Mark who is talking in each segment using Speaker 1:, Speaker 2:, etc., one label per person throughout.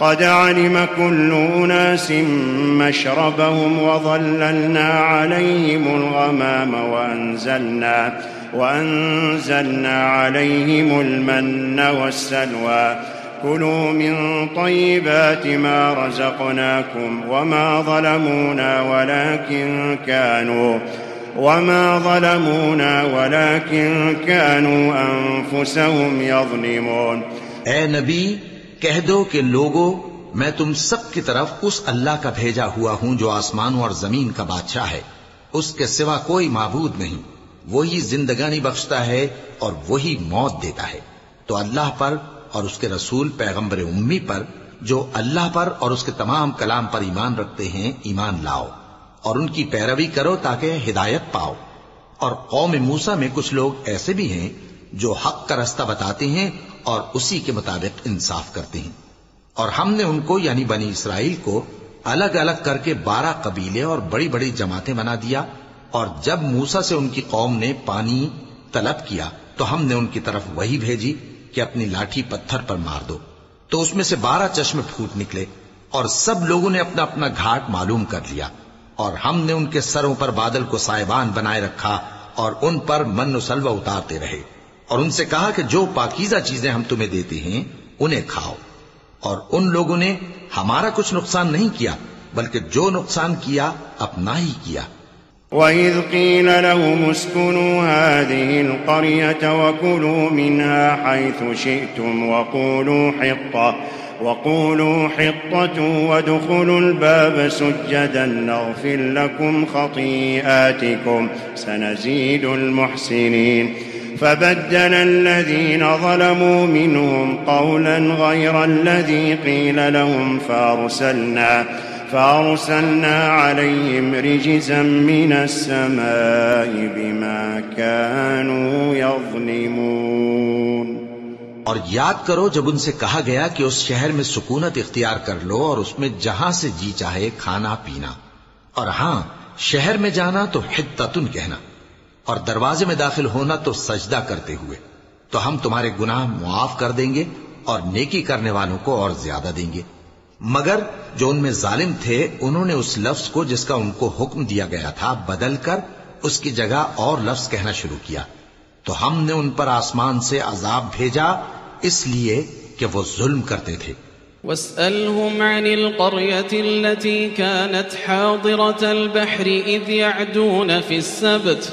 Speaker 1: قد علم كل أناس مشربهم وظللنا عليهم الغمام وأنزلنا وأنزلنا عليهم المن والسلوى. كلوا من طيبات ما رزقناكم وما ظلمونا ولكن كانوا وما ظلمونا ولكن كانوا أنفسهم يظلمون.
Speaker 2: اے نبی کہہ دو کہ لوگو، میں تم سب کی طرف اس اللہ کا بھیجا ہوا ہوں جو آسمانوں اور زمین کا بادشاہ ہے۔ اس کے سوا کوئی معبود نہیں۔ وہی زندگانی بخشتا ہے اور وہی موت دیتا ہے۔ تو اللہ پر اور اس کے رسول پیغمبر امی پر، جو اللہ پر اور اس کے تمام کلام پر ایمان رکھتے ہیں، ایمان لاؤ۔ اور ان کی پیروی کرو تاکہ ہدایت پاؤ۔ اور قوم موسا میں کچھ لوگ ایسے بھی ہیں جو حق کا رستہ بتاتے ہیں اور اسی کے مطابق انصاف کرتے ہیں۔ اور ہم نے ان کو یعنی بنی اسرائیل کو الگ الگ کر کے بارہ قبیلے اور بڑی بڑی جماعتیں بنا دیا اور جب موسا سے ان کی قوم نے پانی طلب کیا تو ہم نے ان کی طرف وہی بھیجی کہ اپنی لاٹھی پتھر پر مار دو۔ تو اس میں سے بارہ چشمے پھوٹ نکلے اور سب لوگوں نے اپنا اپنا گھاٹ معلوم کر لیا اور ہم نے ان کے سروں پر بادل کو سائبان بنائے رکھا اور ان پر من و سلوہ اتارتے رہے۔ اور ان سے کہا کہ جو پاکیزہ چیزیں ہم تمہیں دیتے ہیں، انہیں کھاؤ۔ اور ان لوگوں نے ہمارا کچھ نقصان نہیں کیا، بلکہ جو نقصان کیا، اپنا ہی کیا۔
Speaker 1: وَإِذْ قِيلَ لَهُمُ اسْكُنُوا هَٰذِهِ الْقَرْيَةَ وَكُلُوا مِنْهَا حَيْثُ شِئْتُمْ وَقُولُوا حِطَّةٌ وَقُولُوا حِطَّةٌ وَادْخُلُوا الْبَابَ سُجَّدًا نَّغْفِرْ لَكُمْ خَطِيئَاتِكُمْ، سَنَزِيدُ الْمُحْسِنِينَ۔ فبدل الذين ظلموا منهم قولا غير الذي قيل لهم فارسلنا فارسلنا عليهم رجزا من السماء بما كانوا يظلمون.
Speaker 2: اور یاد کرو جب ان سے کہا گیا کہ اس شہر میں سکونت اختیار کر لو اور اس میں جہاں سے جی چاہے کھانا پینا۔ اور ہاں شہر میں جانا تو حتتن کہنا۔ اور دروازے میں داخل ہونا تو سجدہ کرتے ہوئے، تو ہم تمہارے گناہ معاف کر دیں گے اور نیکی کرنے والوں کو اور زیادہ دیں گے۔ مگر جو ان میں ظالم تھے، انہوں نے اس لفظ کو جس کا ان کو حکم دیا گیا تھا، بدل کر اس کی جگہ اور لفظ کہنا شروع کیا۔ تو ہم نے ان پر آسمان سے عذاب بھیجا، اس لیے کہ وہ ظلم کرتے تھے۔
Speaker 3: واسألهم عن القرية التي كانت حاضرة البحر إذ يعدون في السبت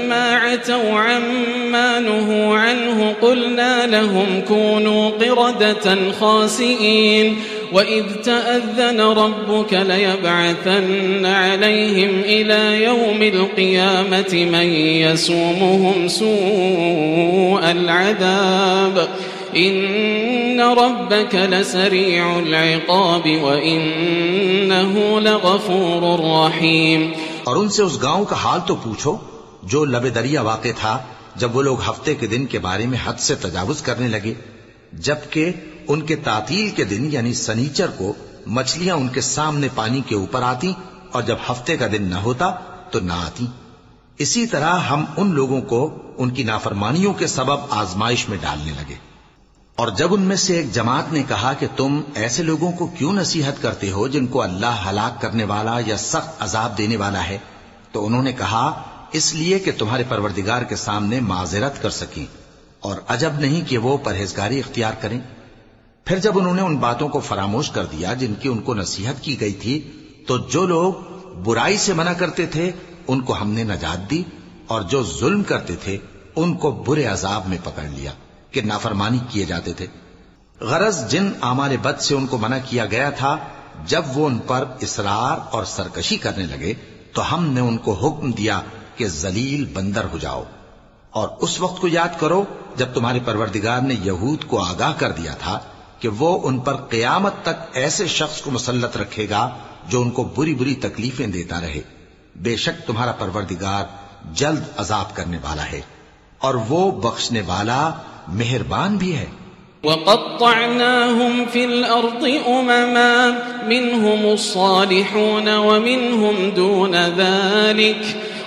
Speaker 3: فلما عتوا عما نهوا عنه قلنا لهم كونوا قردة خاسئين وإذ تأذن ربك ليبعثن عليهم إلى يوم القيامة من يسومهم سوء العذاب. إن ربك لسريع العقاب وإنه لغفور رحيم.
Speaker 2: اور ان سے اس گاؤں کا حال تو پوچھو جو لب دریا واقع تھا، جب وہ لوگ ہفتے کے دن کے بارے میں حد سے تجاوز کرنے لگے، جبکہ ان کے تعطیل کے دن یعنی سنیچر کو مچھلیاں ان کے سامنے پانی کے اوپر آتی اور جب ہفتے کا دن نہ ہوتا تو نہ آتی اسی طرح ہم ان لوگوں کو ان کی نافرمانیوں کے سبب آزمائش میں ڈالنے لگے۔ اور جب ان میں سے ایک جماعت نے کہا کہ تم ایسے لوگوں کو کیوں نصیحت کرتے ہو جن کو اللہ ہلاک کرنے والا یا سخت عذاب دینے والا ہے، تو انہوں نے کہا اس لیے کہ تمہارے پروردگار کے سامنے معذرت کر سکیں اور عجب نہیں کہ وہ پرہیزگاری اختیار کریں۔ پھر جب انہوں نے ان باتوں کو فراموش کر دیا جن کی ان کو نصیحت کی گئی تھی، تو جو لوگ برائی سے منع کرتے تھے، ان کو ہم نے نجات دی اور جو ظلم کرتے تھے، ان کو برے عذاب میں پکڑ لیا کہ نافرمانی کیے جاتے تھے۔ غرض جن آمال بد سے ان کو منع کیا گیا تھا، جب وہ ان پر اسرار اور سرکشی کرنے لگے، تو ہم نے ان کو حکم دیا کہ ذلیل بندر ہو جاؤ اور اس وقت کو یاد کرو جب تمہارے پروردگار نے یہود کو آگاہ کر دیا تھا کہ وہ ان پر قیامت تک ایسے شخص کو مسلط رکھے گا جو ان کو بری بری تکلیفیں دیتا رہے۔ بے شک تمہارا پروردگار جلد عذاب کرنے والا ہے اور وہ بخشنے والا مہربان بھی ہے۔
Speaker 3: وقطعناهم في الأرض أمما، منهم الصالحون ومنهم دون ذلك۔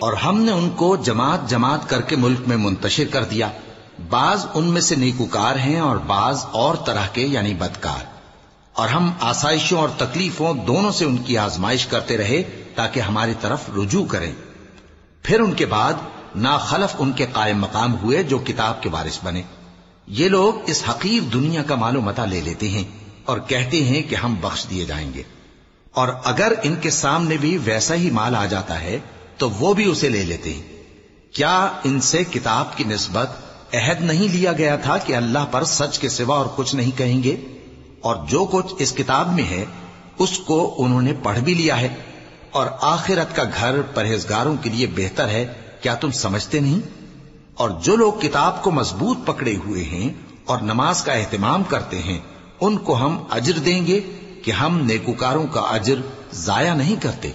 Speaker 2: اور ہم نے ان کو جماعت جماعت کر کے ملک میں منتشر کر دیا۔ بعض ان میں سے نیکوکار ہیں اور بعض اور طرح کے یعنی بدکار۔ اور ہم آسائشوں اور تکلیفوں دونوں سے ان کی آزمائش کرتے رہے تاکہ ہماری طرف رجوع کریں۔ پھر ان کے بعد ناخلف ان کے قائم مقام ہوئے جو کتاب کے وارث بنے۔ یہ لوگ اس حقیر دنیا کا مال و متا لے لیتے ہیں اور کہتے ہیں کہ ہم بخش دیے جائیں گے۔ اور اگر ان کے سامنے بھی ویسا ہی مال آ جاتا ہے تو وہ بھی اسے لے لیتے ہیں۔ کیا ان سے کتاب کی نسبت عہد نہیں لیا گیا تھا کہ اللہ پر سچ کے سوا اور کچھ نہیں کہیں گے؟ اور جو کچھ اس کتاب میں ہے، اس کو انہوں نے پڑھ بھی لیا ہے۔ اور آخرت کا گھر پرہیزگاروں کے لیے بہتر ہے، کیا تم سمجھتے نہیں؟ اور جو لوگ کتاب کو مضبوط پکڑے ہوئے ہیں اور نماز کا اہتمام کرتے ہیں، ان کو ہم اجر دیں گے کہ ہم نیکوکاروں کا اجر ضائع نہیں کرتے۔